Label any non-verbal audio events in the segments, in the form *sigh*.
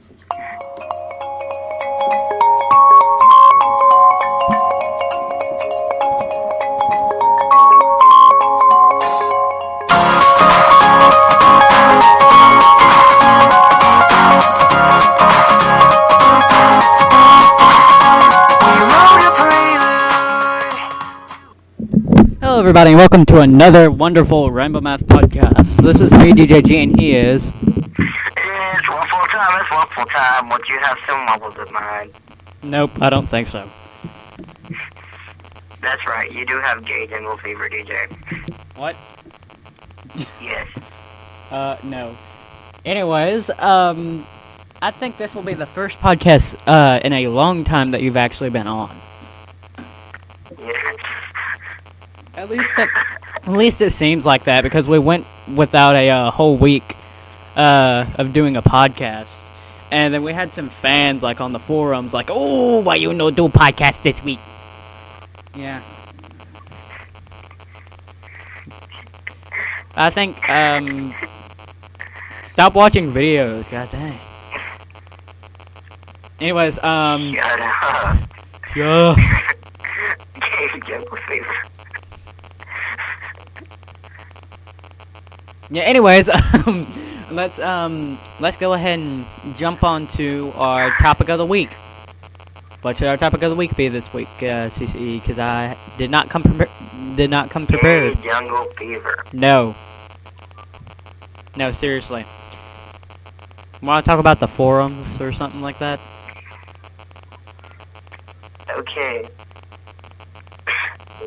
Hello, everybody, and welcome to another wonderful Rainbow Math podcast. This is me, DJ G, and he is. It's waffle time, it's waffle time. Would you have some waffles of mine? Nope, I don't think so. That's right, you do have gay dingle fever, DJ. What? Yes. Uh, no. Anyways, um, I think this will be the first podcast uh in a long time that you've actually been on. Yes. At least, it, at least it seems like that because we went without a uh, whole week uh of doing a podcast, and then we had some fans like on the forums like, "Oh, why you no do podcast this week?" Yeah. I think um stop watching videos, god dang. Anyways, um Shut up. yeah. Gay dingle fever. Yeah, anyways, *laughs* um let's um let's go ahead and jump on to our topic of the week. What should our topic of the week be this week, uh, CCE? Because I did not come prepa- did not come prepared. Gay jungle fever. No. No, seriously. Want to talk about the forums or something like that? Okay.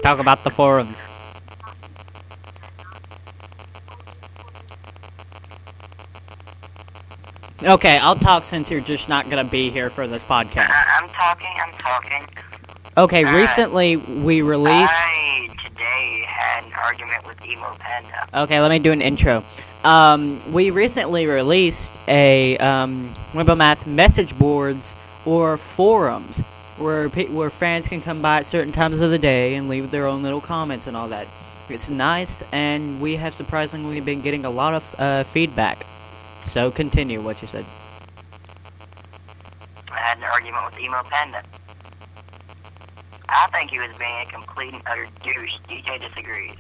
Talk about the forums. Okay, I'll talk since you're just not gonna be here for this podcast. I- *laughs* I'm talking, I'm talking. Okay, Uh, recently we released. I today had an argument with Emo Panda. Okay, let me do an intro. Um, we recently released a um, Rainbow Math message boards or forums where pe- where fans can come by at certain times of the day and leave their own little comments and all that. It's nice, and we have surprisingly been getting a lot of uh, feedback. So continue what you said. I had an argument with Emo Panda. I think he was being a complete and utter douche. DJ disagrees.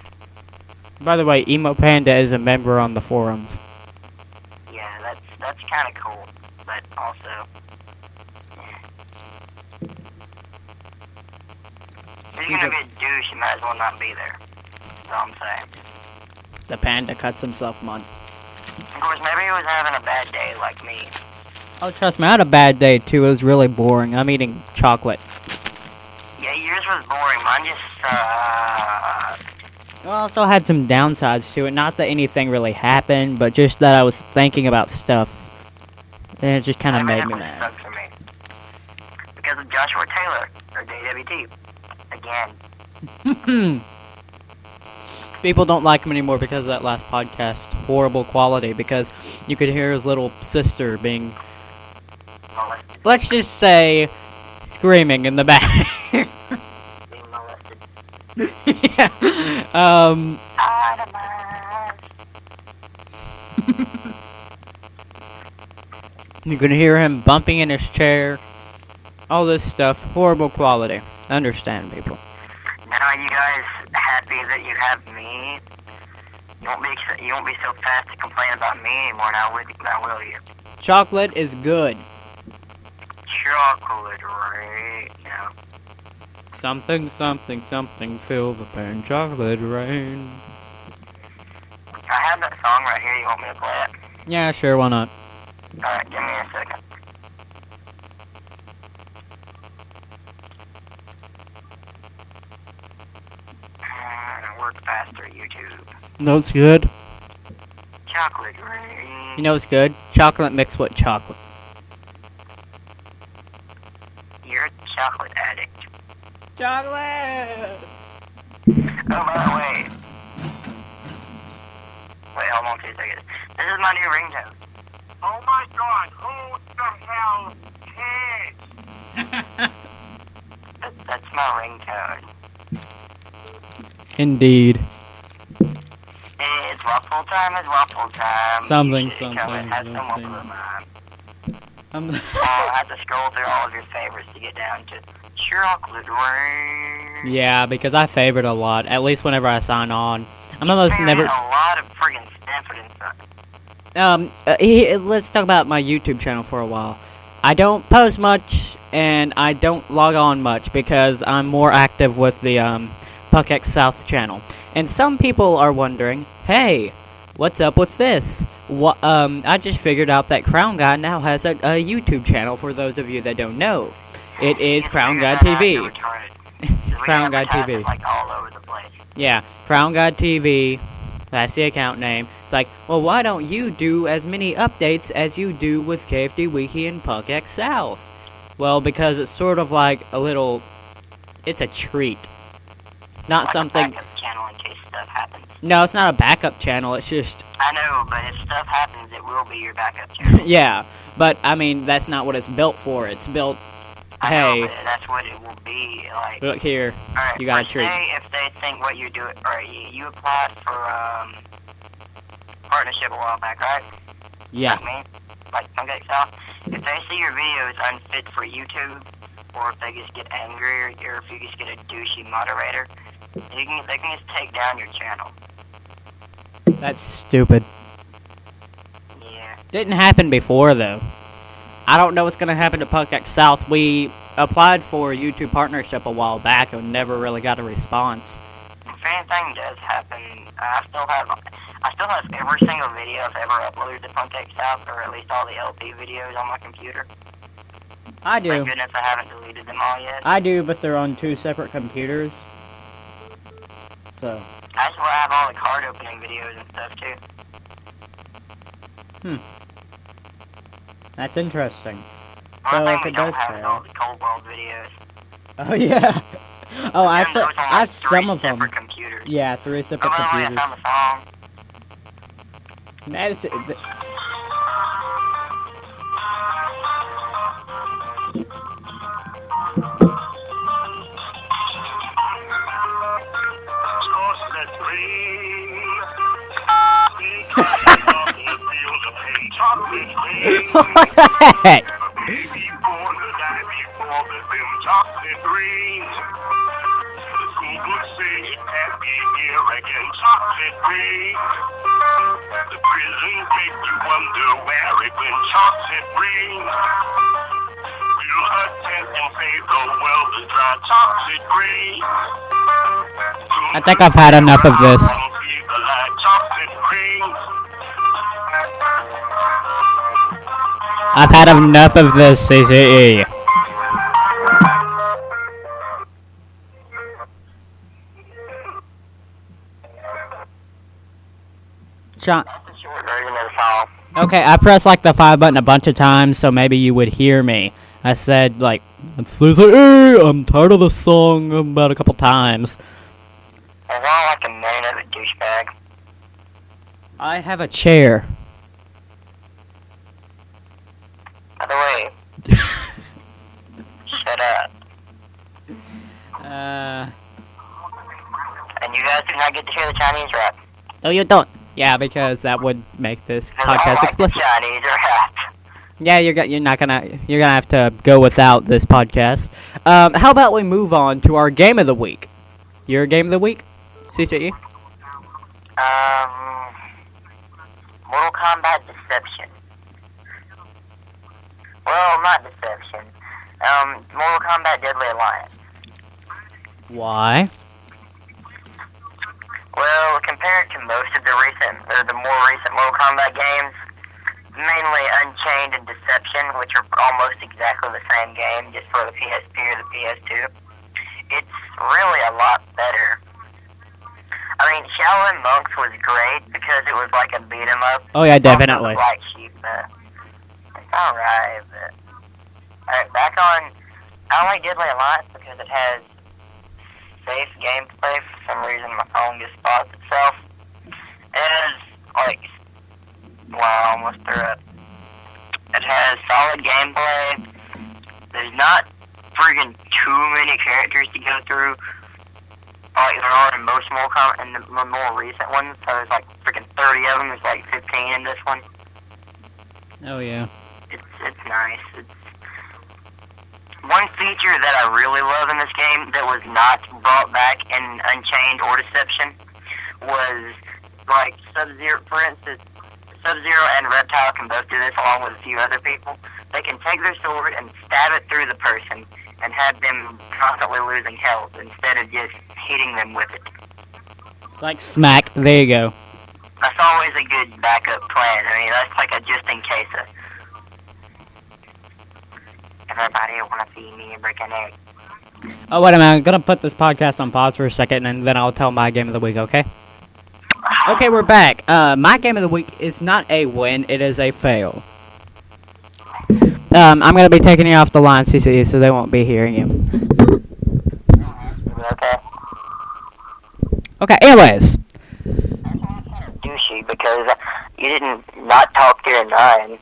By the way, Emo Panda is a member on the forums. Yeah, that's that's kind of cool, but also, yeah. if you're gonna be a douche, you might as well not be there. That's all I'm saying. The panda cuts himself mud. Of course, maybe he was having a bad day like me. Oh, trust me, I had a bad day too. It was really boring. I'm eating chocolate. Yeah, yours was boring. Mine just, uh, I also had some downsides to it. Not that anything really happened, but just that I was thinking about stuff. And it just kind of made me mad. sucked for me. Because of Joshua Taylor, or JWT. Again. *laughs* *laughs* People don't like him anymore because of that last podcast. Horrible quality because you could hear his little sister being, let's just say, screaming in the back. *laughs* Yeah. Um. *laughs* You can hear him bumping in his chair. All this stuff. Horrible quality. Understand, people. Now you guys happy that you have me? You won't be you won't be so fast to complain about me anymore now, will, now will you? Chocolate is good. Chocolate right now. Something, something, something. Fill the pan. Chocolate rain. I have that song right here. You want me to play it? Yeah, sure. Why not? Alright, give me a second. Work faster, YouTube. No, it's good. Chocolate rain. You know it's good? Chocolate mixed with chocolate. You're a chocolate addict. Chocolate! Oh, by the way. Wait, hold on two seconds. This is my new ringtone. Oh my god, who the hell cares? That, *laughs* that's my ringtone. Indeed. It's waffle time, it's waffle time. Something, something, come and have some waffle something. mine. Um, I have to scroll through all of your favorites to get down to chocolate rain. yeah, because I favorite a lot. At least whenever I sign on. I'm almost never. A lot of friggin' Stanford and stuff. Um, uh, he, let's talk about my YouTube channel for a while. I don't post much and I don't log on much because I'm more active with the um, PuckX South channel. And some people are wondering, hey, what's up with this? What, um, I just figured out that Crown Guy now has a, a YouTube channel for those of you that don't know. It is Crown Guy TV. *laughs* It's Crown Guy TV. Like all over the place. Yeah, Crown God TV. That's the account name. It's like, well, why don't you do as many updates as you do with KFD Wiki and PuckX South? Well, because it's sort of like a little. It's a treat. Not Like a something. backup channel in case stuff happens. No, it's not a backup channel. It's just. I know, but if stuff happens, it will be your backup channel. *laughs* Yeah, but I mean, that's not what it's built for. It's built. I Hey. know, that's what it will be. Like, Look here. alright, you got a treat. Say if they think what you're doing, or you, you applied for um partnership a while back, right? Yeah. Like me, like okay. If they see your video is unfit for YouTube, or if they just get angry, or, or if you just get a douchey moderator, you can they can just take down your channel. That's stupid. Yeah. Didn't happen before though. I don't know what's gonna happen to PuckX South. We applied for a YouTube partnership a while back and never really got a response. If anything does happen, I still have I still have every single video I've ever uploaded to Puntex South, or at least all the LP videos on my computer. I Thank do. goodness I haven't deleted them all yet. I do, but they're on two separate computers. So, That's where I have all the card opening videos and stuff too. Hmm. That's interesting. One So if it does have fail- all the Cold World videos. *laughs* Oh yeah. *laughs* Oh, I have, so, on, I have three some of them. computers. Yeah, three separate by the way, I computers. found the song. Man, it's, rain. I think I've had enough of this. I've had enough of this. CCE. John, That's the short version of the song. okay, I pressed like the five button a bunch of times, so maybe you would hear me. I said like, it's CCE. I'm tired of the song about a couple times. Is like a minute of a douchebag? I have a chair. By the way, *laughs* shut up. Uh, And you guys do not get to hear the Chinese rap. oh, you don't. Yeah, because that would make this podcast like explicit. the Chinese rap. Yeah, you're go- you're not gonna you're gonna have to go without this podcast. Um, how about we move on to our game of the week? Your game of the week, CCE. Um, Mortal Kombat Deception. Well, not Deception. Um, Mortal Kombat Deadly Alliance. Why? Well, compared to most of the recent, or the more recent Mortal Kombat games, mainly Unchained and Deception, which are almost exactly the same game, just for the PSP or the PS2, it's really a lot better. I mean, Shaolin Monks was great because it was like a beat 'em up. Oh yeah, definitely. Sheep, uh, it's alright, but alright, back on. I like Deadly Alliance because it has safe gameplay. For some reason, my phone just spots itself. It has like, wow, almost threw up. It has solid gameplay. There's not friggin' too many characters to go through. Like there are in most Mortal Kombat, in the more recent ones. So there's like freaking 30 of them. There's like 15 in this one. Oh yeah. It's it's nice. It's one feature that I really love in this game that was not brought back in Unchained or Deception was like Sub Zero. For instance, Sub Zero and Reptile can both do this along with a few other people. They can take their sword and stab it through the person and have them constantly losing health instead of just hitting them with it. It's like smack. There you go. That's always a good backup plan. I mean, that's like a just in case. Of, want to see me break an egg. Oh wait a minute. I'm gonna put this podcast on pause for a second, and then I'll tell my game of the week. Okay. *sighs* Okay, we're back. Uh, my game of the week is not a win; it is a fail. Um, I'm gonna be taking you off the line, CCE, so they won't be hearing you. Okay. Okay. Anyways, Douchey because you didn't not talk during nine.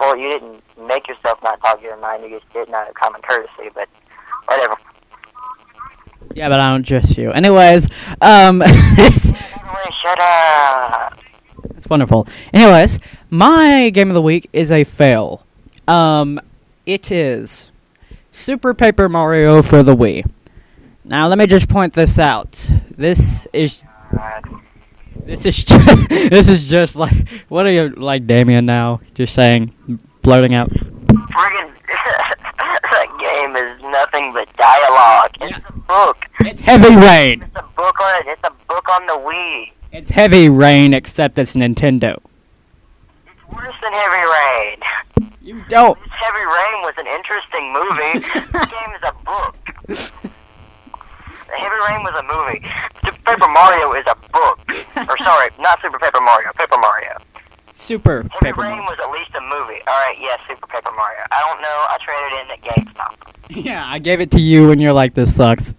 Well, you didn't make yourself not talk your mind. You just didn't out of common courtesy. But whatever. yeah, but I don't trust you. Anyways, um, *laughs* it's, shut up. it's wonderful. Anyways, my game of the week is a fail. Um, it is Super Paper Mario for the Wii. Now, let me just point this out. This is Uh, This is just, *laughs* this is just like what are you like Damien now? Just saying, blurting out. friggin' *laughs* that game is nothing but dialogue. It's Yeah. a book. It's Heavy Rain. It's a book on it. It's a book on the Wii. It's Heavy Rain, except it's Nintendo. It's worse than Heavy Rain. You don't. Heavy Rain was an interesting movie. *laughs* this game is a book. Heavy Rain was a movie. Super Paper Mario is a book. Or *laughs* sorry, not Super Paper Mario. Paper Mario. Super Heavy Paper Rain Mario. was at least a movie. All right, yes, Super Paper Mario. I don't know. I traded in at GameStop. Yeah, I gave it to you, and you're like, this sucks.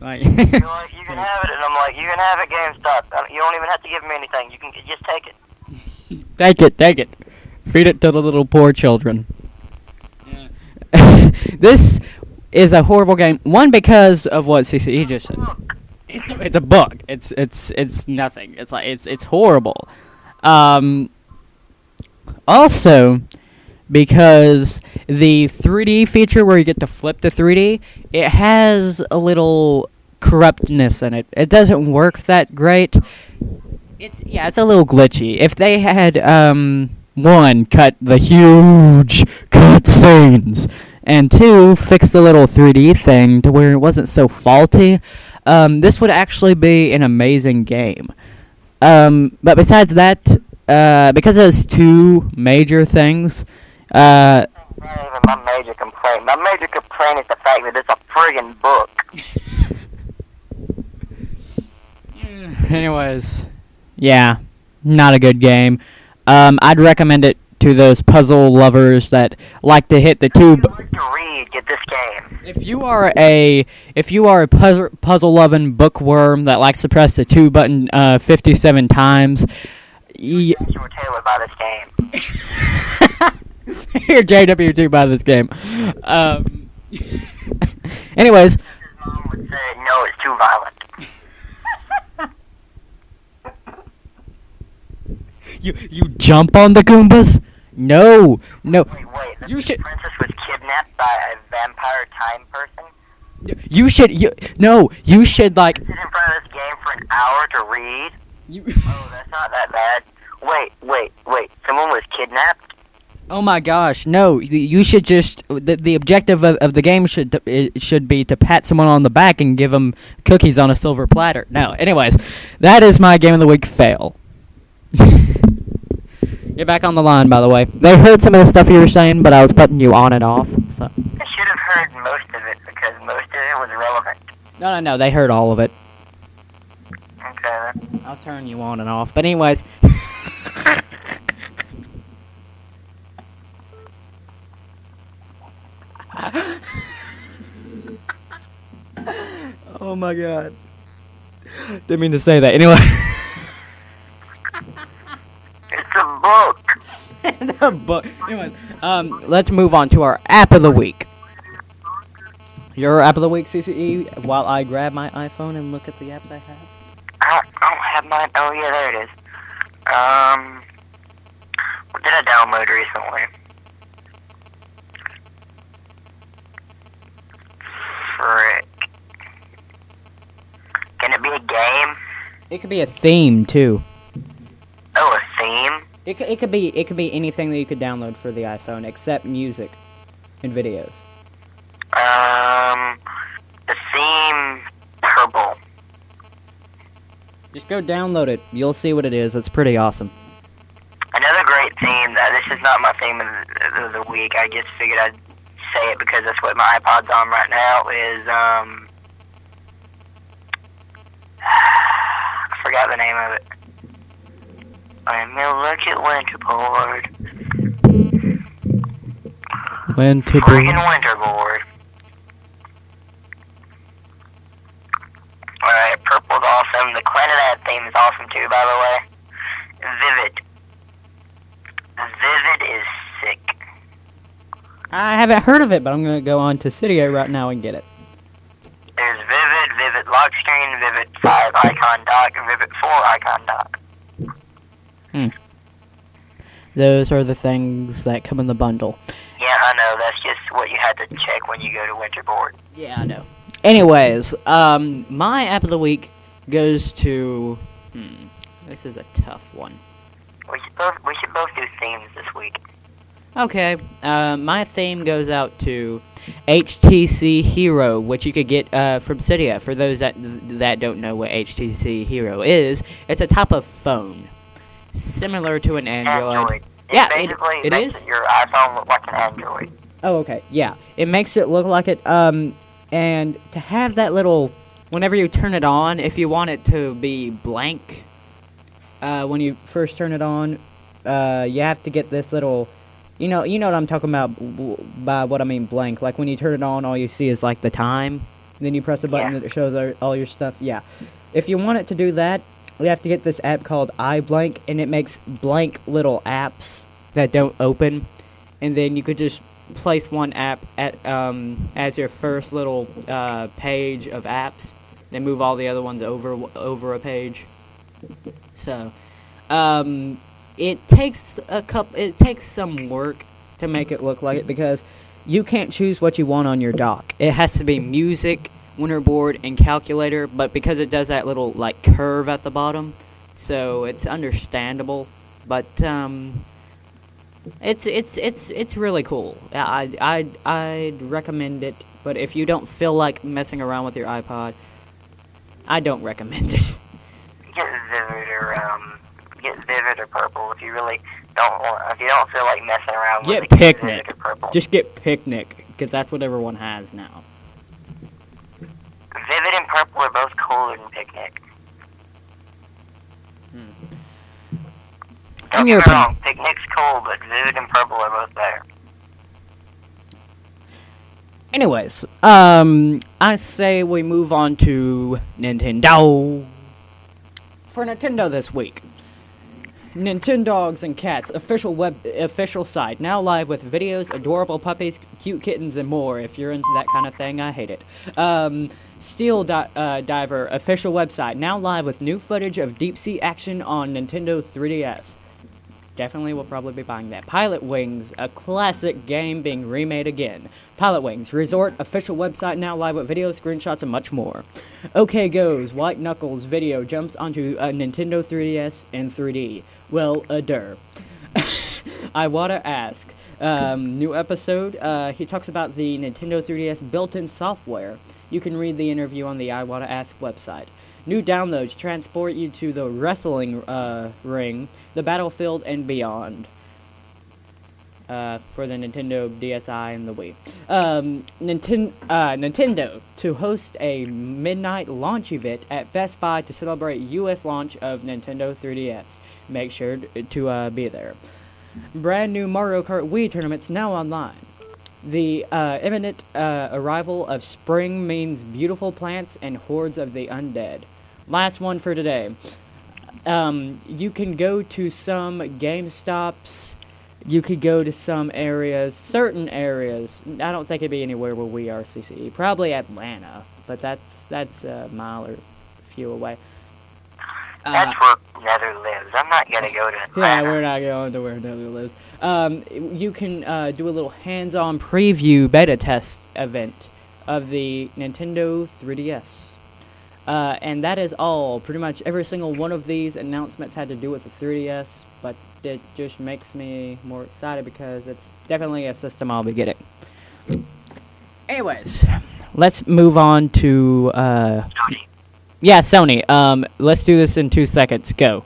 Like, You're like, you can *laughs* have it, and I'm like, you can have it, GameStop. You don't even have to give me anything. You can just take it. *laughs* take it, take it. Feed it to the little poor children. Yeah. this is a horrible game. One because of what CCE just said. It's a, it's a book. It's it's it's nothing. It's like it's it's horrible. Um, also, because the 3D feature where you get to flip to 3D, it has a little corruptness in it. It doesn't work that great. It's yeah, it's a little glitchy. If they had um one cut the huge cutscenes and two fix the little 3D thing to where it wasn't so faulty, um, this would actually be an amazing game. Um, but besides that, uh, because there's two major things, uh, my major complaint. My major complaint is the fact that it's a friggin' book. *laughs* anyways, yeah, not a good game. Um, I'd recommend it to those puzzle lovers that like to hit the tube. like to read, get this game. If you are a if you are a puzzle puzzle loving bookworm that likes to press the two button uh, 57 times, You were tailored by this game. *laughs* Here, JW2 by this game. Um, *laughs* anyways, His mom would say, no, it's too violent. *laughs* you you jump on the Goombas? No, no. Wait, wait. The You should- princess was kidnapped by a vampire time person? You should you no. You should like. Sit in front of this game for an hour to read? You, Oh, that's not that bad. Wait, wait, wait. Someone was kidnapped? oh my gosh, no. You- should just the, the objective of, of the game should to, should be to pat someone on the back and give them cookies on a silver platter. No, anyways, that is my game of the week fail. *laughs* You're back on the line, by the way. They heard some of the stuff you were saying, but I was putting you on and off. So. I should have heard most of it because most of it was relevant. No, no, no. They heard all of it. Okay, then. I was turning you on and off. But anyways. *laughs* oh my god. Didn't mean to say that. Anyway. *laughs* a book. *laughs* the book. Anyway, um, let's move on to our app of the week. Your app of the week, CCE, while I grab my iPhone and look at the apps I have. I don't have mine. Oh, yeah, there it is. Um, what did I download recently? Frick. Can it be a game? It could be a theme, too. It could, it could be it could be anything that you could download for the iPhone except music and videos. Um, the theme purple. Just go download it. You'll see what it is. It's pretty awesome. Another great theme. That this is not my theme of the, of the week. I just figured I'd say it because that's what my iPod's on right now. Is um, *sighs* I forgot the name of it. I'm gonna look at Winterboard. When to Friggin' Winterboard. Alright, purple's awesome. The Clannad theme is awesome too, by the way. Vivid. Vivid is sick. I haven't heard of it, but I'm gonna go on to Cydia right now and get it. There's Vivid, Vivid Lock Screen, Vivid 5 Icon Dock, and Vivid 4 Icon Dock. Those are the things that come in the bundle. Yeah, I know. That's just what you had to check when you go to Winterboard. Yeah, I know. Anyways, um, my app of the week goes to. Hmm, this is a tough one. We should both we should both do themes this week. Okay, uh, my theme goes out to HTC Hero, which you could get uh, from Cydia. For those that that don't know what HTC Hero is, it's a type of phone, similar to an Android. Android. It Yeah, it- basically it makes is. your iPhone look like an Android. Oh, okay. Yeah, it makes it look like it. Um, and to have that little, whenever you turn it on, if you want it to be blank, uh, when you first turn it on, uh, you have to get this little, you know, you know what I'm talking about by what I mean blank. Like when you turn it on, all you see is like the time. Then you press a button Yeah. that shows all your stuff. Yeah. If you want it to do that, you have to get this app called iBlank, and it makes blank little apps that don't open, and then you could just place one app at um, as your first little uh, page of apps, then move all the other ones over over a page. So, um, it takes a cup. It takes some work to make it look like it because you can't choose what you want on your dock. It has to be music, winterboard, and calculator. But because it does that little like curve at the bottom, so it's understandable. But um, it's it's it's it's really cool. I I I'd recommend it. But if you don't feel like messing around with your iPod, I don't recommend it. *laughs* Get Vivid or um, get Vivid or Purple if you really don't want. If you don't feel like messing around Get with it, get Picnic. Or Purple. Just get Picnic because that's what everyone has now. Vivid and Purple are both cooler than Picnic. In Don't get me opinion. wrong, Picnic's cool, but Vivid and Purple are both better. Anyways, um, I say we move on to Nintendo. For Nintendo this week, Nintendogs and Cats official web official site now live with videos, adorable puppies, cute kittens, and more. If you're into that kind of thing, I hate it. Um, Steel Di- uh, Diver official website now live with new footage of deep sea action on Nintendo 3DS. Definitely will probably be buying that. Pilotwings, a classic game being remade again. Pilotwings, Resort, official website now live with video, screenshots, and much more. OK Go's, White Knuckles video jumps onto a Nintendo 3DS and 3D. Well, a der. *laughs* Iwata Asks. Um, new episode. Uh, he talks about the Nintendo 3DS built-in software. You can read the interview on the Iwata Asks website. New downloads transport you to the wrestling uh, ring, the battlefield, and beyond. Uh, for the Nintendo DSi and the Wii. Um, Ninten- uh, Nintendo to host a midnight launch event at Best Buy to celebrate U.S. launch of Nintendo 3DS. Make sure to uh, be there. Brand new Mario Kart Wii tournaments now online. The uh, imminent uh, arrival of spring means beautiful plants and hordes of the undead. Last one for today. Um, you can go to some GameStops. You could go to some areas, certain areas. I don't think it'd be anywhere where we are CCE. Probably Atlanta, but that's that's a mile or few away. Uh, That's where Nether lives. I'm not gonna go to yeah, we're not going to where Nether lives. Um, you can uh, do a little hands-on preview beta test event of the Nintendo 3DS. Uh, and that is all. Pretty much every single one of these announcements had to do with the 3DS, but it just makes me more excited because it's definitely a system I'll be getting. Anyways, let's move on to uh, Sony. yeah, Sony. Um, let's do this in two seconds. Go.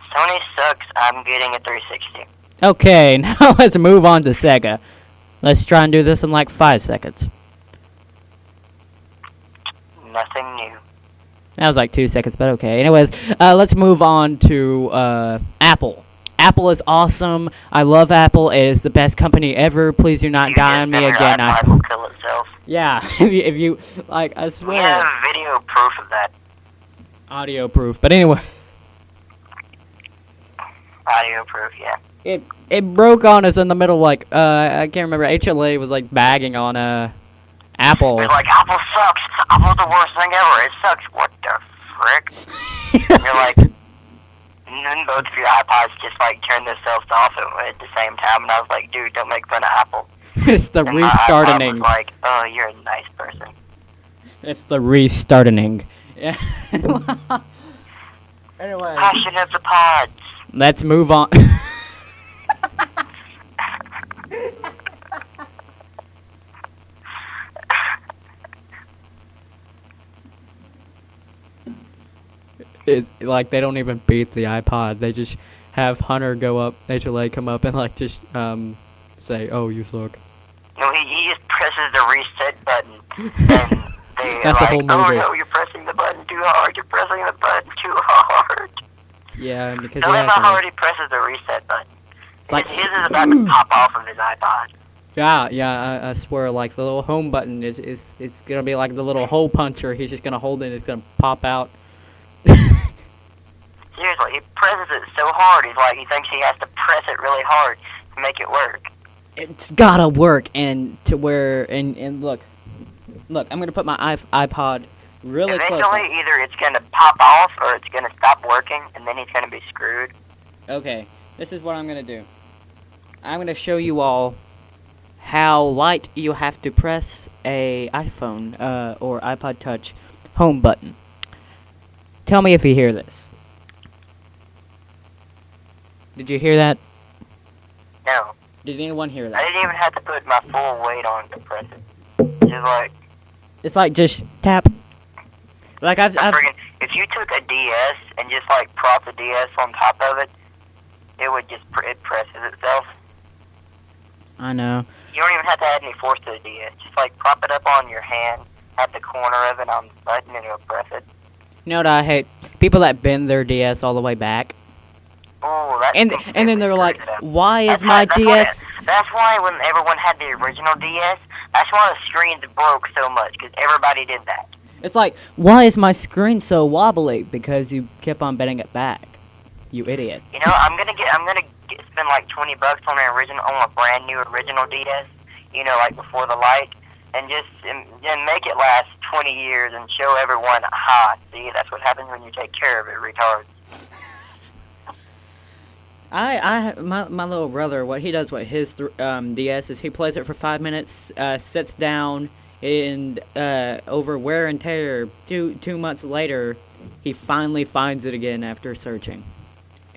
Sony sucks. I'm getting a 360. Okay, *laughs* now let's move on to Sega. Let's try and do this in like five seconds. Nothing new. That was like two seconds, but okay. Anyways, uh, let's move on to uh, Apple. Apple is awesome. I love Apple. It is the best company ever. Please do not You die on me again. I, will kill itself. yeah, *laughs* if you, like, I swear. We have video proof of that. audio proof. But anyway, Audio proof, yeah. It it broke on us in the middle. Like uh, I can't remember. HLA was like bagging on uh, Apple. It's like Apple sucks. Apple's the worst thing ever. It sucks. What the frick? *laughs* And you're like, and then both of your iPods just like turned themselves off at, at the same time, and I was like, dude, don't make fun of Apple. *laughs* it's the And my iPod restarting. like, oh, you're a nice person. It's the restarting. Yeah. *laughs* anyway, Passion of the pods. let's move on. It's like they don't even beat the iPod. They just have Hunter go up, HLA come up, and like just um say, "Oh, you suck." No, he, he just presses the reset button, *laughs* and they That's the like, whole oh no, you're pressing the button too hard. You're pressing the button too hard. Yeah, because Tell he him how hard he presses the reset button. It's like his, is about to pop off of his iPod. Yeah, yeah, I, I swear, like the little home button is is it's gonna be like the little hole puncher. He's just gonna hold it, and it's gonna pop out. *laughs* Seriously, he presses it so hard. He's like, he thinks he has to press it really hard to make it work. it's gotta work, and to where and and look, look, I'm gonna put my i- iPod really close. Eventually, either it's gonna pop off or it's gonna stop working, and then he's gonna be screwed. Okay, this is what I'm gonna do. I'm gonna show you all how light you have to press a iPhone uh, or iPod Touch home button. Tell me if you hear this. Did you hear that? No, Did anyone hear that? I didn't even have to put my full weight on to press it. Just like, It's like just tap. Like I've, I've friggin', if you took a DS and just like prop the DS on top of it, it would just pr- it presses itself. I know. You don't even have to add any force to the DS. Just like prop it up on your hand at the corner of it on the button, and it'll press it. You know what I hate? People that bend their DS all the way back, Oh, and and then they're like, it. "Why is That's my why- that's why- DS?" That's why when everyone had the original DS, that's why the screens broke so much because everybody did that. It's like, "Why is my screen so wobbly?" Because you kept on bending it back. You idiot. You know, I'm gonna get, I'm gonna spend like 20 bucks on an original, on a brand new original DS. You know, like before the light, and just and, and make it last 20 years and show everyone, ha, see, that's what happens when you take care of it, retard. *laughs* I, I, my, my little brother, what he does with his th- um, DS is he plays it for five minutes, uh, sits down, and uh, over wear and tear, two two months later, he finally finds it again after searching,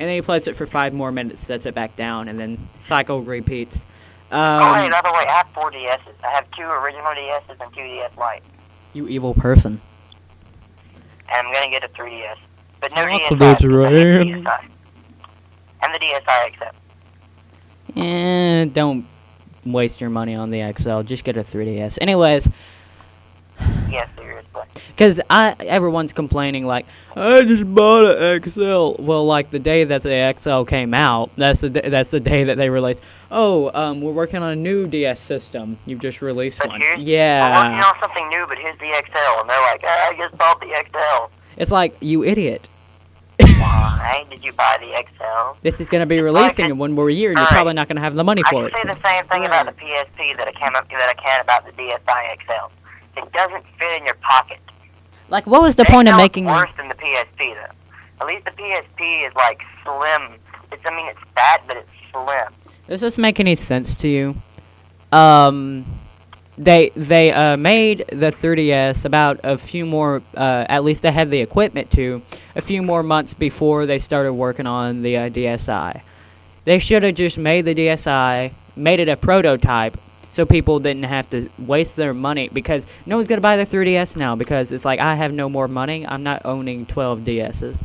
and then he plays it for five more minutes, sets it back down, and then cycle repeats. Um, oh, hey, by the way, I have four DSs. I have two original DSs and two DS Lite, you evil person. and I'm gonna get a 3DS. But no What DSi. the because I hate? DSi. And the DSi XL. And don't waste your money on the XL. Just get a 3DS. Anyways, Seriously. Because I everyone's complaining like I just bought an XL. Well, like the day that the XL came out, that's the d- that's the day that they released. Oh, um, we're working on a new DS system. You've just released But one. here's- We're working Yeah, on something new, but here's the XL. And they're like, I just bought the XL. it's like you idiot. Why did you buy the XL? This is gonna be It's like releasing it- in one more year, and you're Alright. probably not gonna have the money I for can it. say the same thing about the PSP that I can that I can about the DSi XL. It doesn't fit in your pocket. Like, what was the They point of making? worse than the PSP though? At least the PSP is like slim. It's I mean it's fat, but it's slim. Does this make any sense to you? Um, they they uh, made the 3ds about a few more uh, at least they had the equipment to a few more months before they started working on the uh, dsi they should have just made the dsi made it a prototype so people didn't have to waste their money because no one's going to buy the 3ds now because it's like i have no more money i'm not owning 12 ds's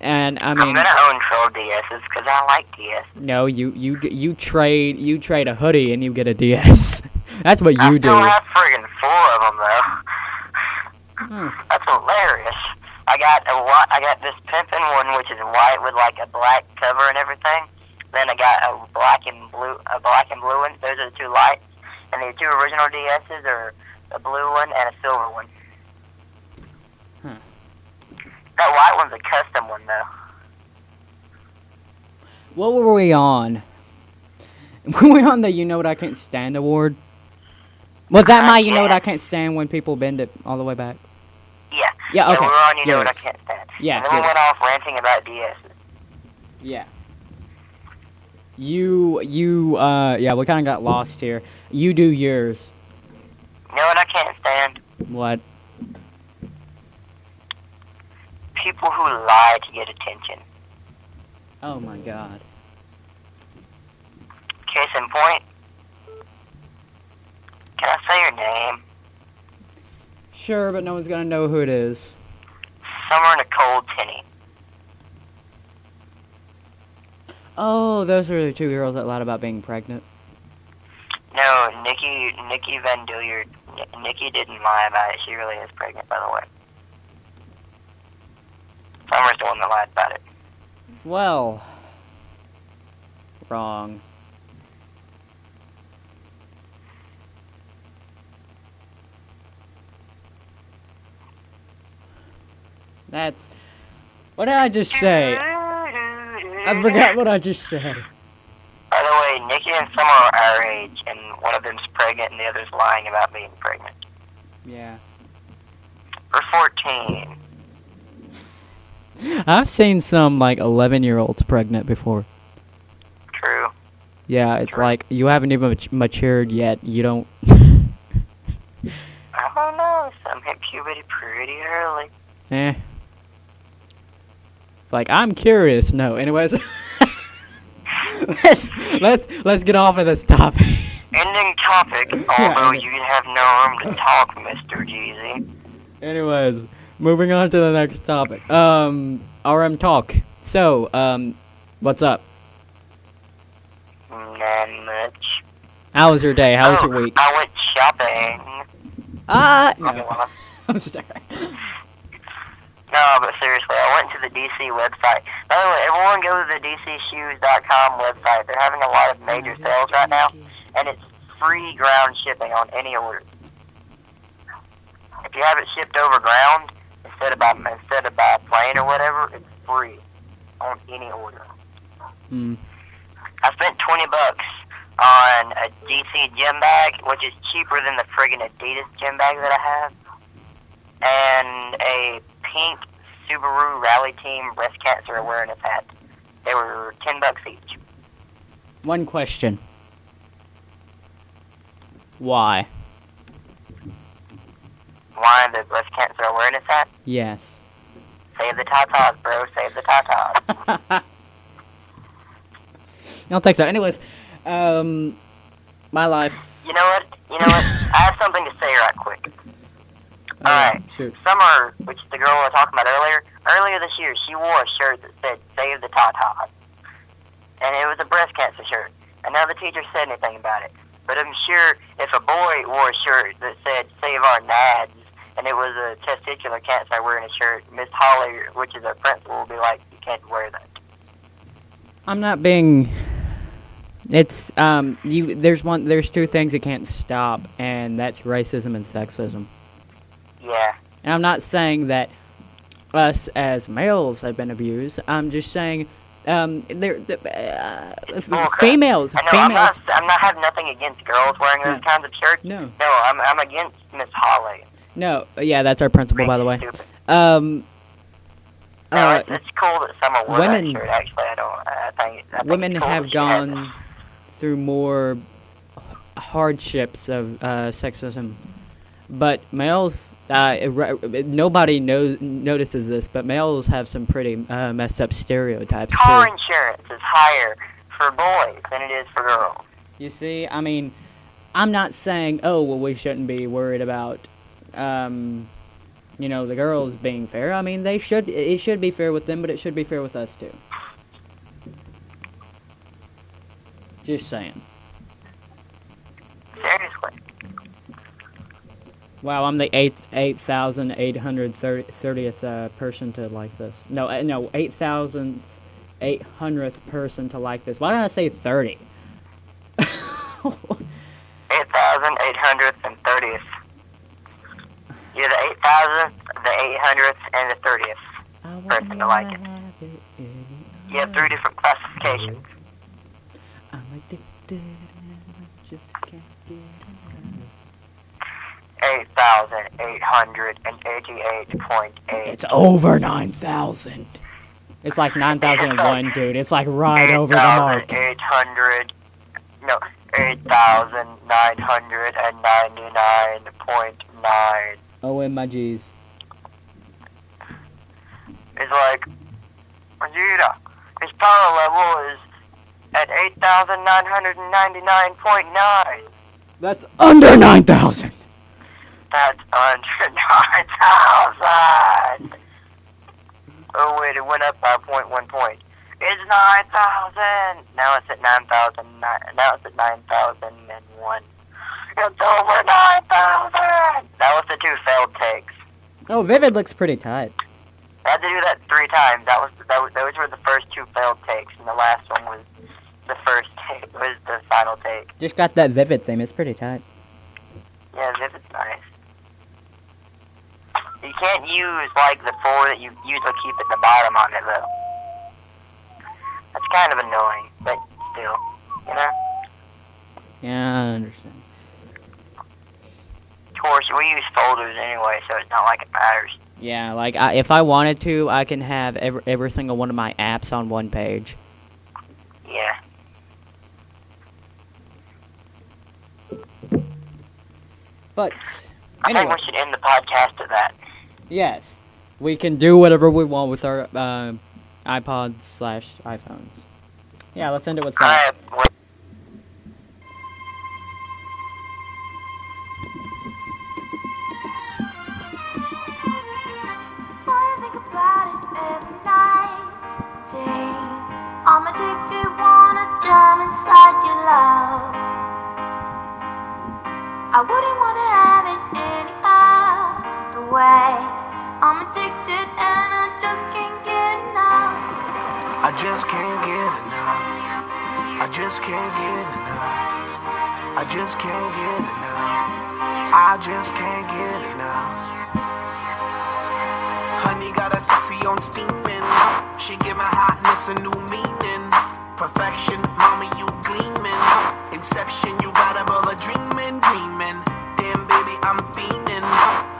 and i I'm mean gonna own 12 DSs because I like DS. no you you you trade you trade a hoodie and you get a ds *laughs* that's what I you do still have friggin' four of them though. Hmm. *laughs* That's hilarious. I got a I got this pimpin' one which is white with like a black cover and everything. Then I got a black and blue a black and blue one. Those are the two lights. And the two original DSs are a blue one and a silver one. Hmm. That white one's a custom one though. What were we on? Were *laughs* we on the You Know What I Can't Stand award? Was that Uh, my You Know What. I Can't Stand when people bend it all the way back? Yeah. Yeah, Yeah, okay. we were on You Know What I Can't Stand. Yeah, And then we went off ranting about DSs. Yeah. You, you, uh, yeah, we kind of got lost here. You do yours. You know what I can't stand? What? People who lie to get attention. Oh my god. Case in point. Can I say your name? Sure, but no one's gonna know who it is. Summer Nicole Tenney. Oh, those are the two girls that lied about being pregnant. No, Nikki Nikki Van Dilliard. Nikki didn't lie about it. She really is pregnant, by the way. Summer's the one that lied about it. Well, wrong. That's. What did I just say? Mm-hmm. I forgot what I just said. By the way, Nikki and Summer are our age, and one of them's pregnant and the other's lying about being pregnant. Yeah. We're 14. I've seen some like 11 year olds pregnant before. True. Yeah, it's True. like you haven't even matured yet. You don't. *laughs* I don't know. Some hit puberty pretty early. eh. Like I'm curious. No, anyways. *laughs* let's let's let's get off of this topic. Ending topic, *laughs* although you have no room to talk, Mr. Jeezy. anyways, moving on to the next topic. Um, RM talk. So, um, what's up? Not much. How was your day? How was Oh, your week? I went shopping. Ah, I no. *laughs* I'm sorry. No, but seriously, I went to the DC website. By the way, everyone go to the DCShoes.com website. They're having a lot of major sales right now, and it's free ground shipping on any order. If you have it shipped over ground instead of by instead of by plane or whatever, it's free on any order. Hmm. I spent twenty bucks on a DC gym bag, which is cheaper than the friggin' Adidas gym bag that I have, and a pink Subaru Rally Team breast cancer awareness hat. They were ten bucks each. One question. Why? Why the breast cancer awareness hat? Yes. Save the tatas, bro. Save the tatas. *laughs* I don't think so. Anyways, um, my life. you know what? You know what? I have something to say right quick. Alright. Shoot. Summer, which the girl I was talking about earlier, earlier this year, she wore a shirt that said "Save the Tatas," and it was a breast cancer shirt. And none of the teachers said anything about it. But I'm sure if a boy wore a shirt that said "Save our nads," and it was a testicular cancer wearing a shirt, Miss Holly, which is our principal, will be like, "You can't wear that." I'm not being. It's um you. There's one. There's two things that can't stop, and that's racism and sexism. Yeah. And I'm not saying that us as males have been abused. I'm just saying, um, they're, uh, f- bullcrap. females. I know. I'm females. not. I'm not having nothing against girls wearing those kinds of shirts. No, No, I'm. I'm against Miss Holly. no. Yeah, that's our principal, by the way. Um. No, Uh, it's, it's cool that Summer wore women- shirt. Actually, I don't. I think, I think women cool have gone through more hardships of uh, sexism. But males, uh, it re- it- nobody knows notices this, but males have some pretty uh, messed up stereotypes Car too. insurance is higher for boys than it is for girls. You see, I mean, I'm not saying, oh, well, we shouldn't be worried about, um, you know, the girls being fair. I mean, they should. It should be fair with them, but it should be fair with us too. Just saying. Seriously. Wow, I'm the eighth, eight thousand eight hundred thirtieth uh, person to like this. No, uh, no, eight thousand eight hundredth person to like this. Why did I say thirty? *laughs* 8,830th. You're the 8,000th, the 800th, and the 30th. Person to like it. You have three different classifications. I'm addicted 8,888.8 It's over 9,000. It's like 9,001, dude. It's like right 8, over the mark. 800, no, 8,999.9. Oh, my G's. It's like, Vegeta, his power level is at 8,999.9. That's under 9,000 that's. *laughs* Oh wait, it went up by point one point. It's nine thousand. Now it's at nine thousand. Now it's at nine thousand and one. It's over nine thousand. That was the two failed takes. Oh, Vivid looks pretty tight. I had to do that three times. That was that was, those were the first two failed takes, and the last one was the first take *laughs* was the final take. Just got that Vivid thing. It's pretty tight. Can't use like the four that you usually keep at the bottom on it though. That's kind of annoying, but still, you know. Yeah, I understand. Of course, we use folders anyway, so it's not like it matters. Yeah, like I, if I wanted to, I can have every, every single one of my apps on one page. Yeah. But I anyway, think we should end the podcast at that. Yes, we can do whatever we want with our uh, iPods slash iPhones. Yeah, let's end it with that. Alright, well, I think about it every night, day. I'm addicted, wanna jump inside your love. I wouldn't wanna have it any other way. I'm addicted and I just can't get enough. I just can't get enough. I just can't get enough. I just can't get enough. I just can't get enough. Honey got a sexy on steaming. She give my hotness a new meaning. Perfection, mommy, you gleaming. Inception, you got a brother dreaming, dreaming. Damn, baby, I'm.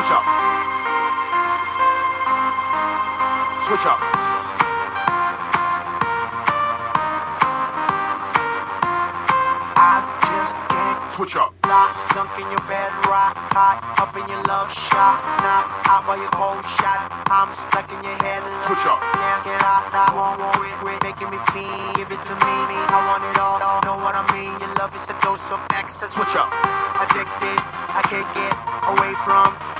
Switch up. Switch up. I just can't Switch up. Lock, sunk in your bed, rock, hot, up in your love shot, knock out by your cold shot. I'm stuck in your head, Switch up. Can't get out, I won't quit, quit, making me feel. Give it to me, I want it all, all. Know what I mean? Your love is a dose of ecstasy. Switch up. Addicted, I can't get away from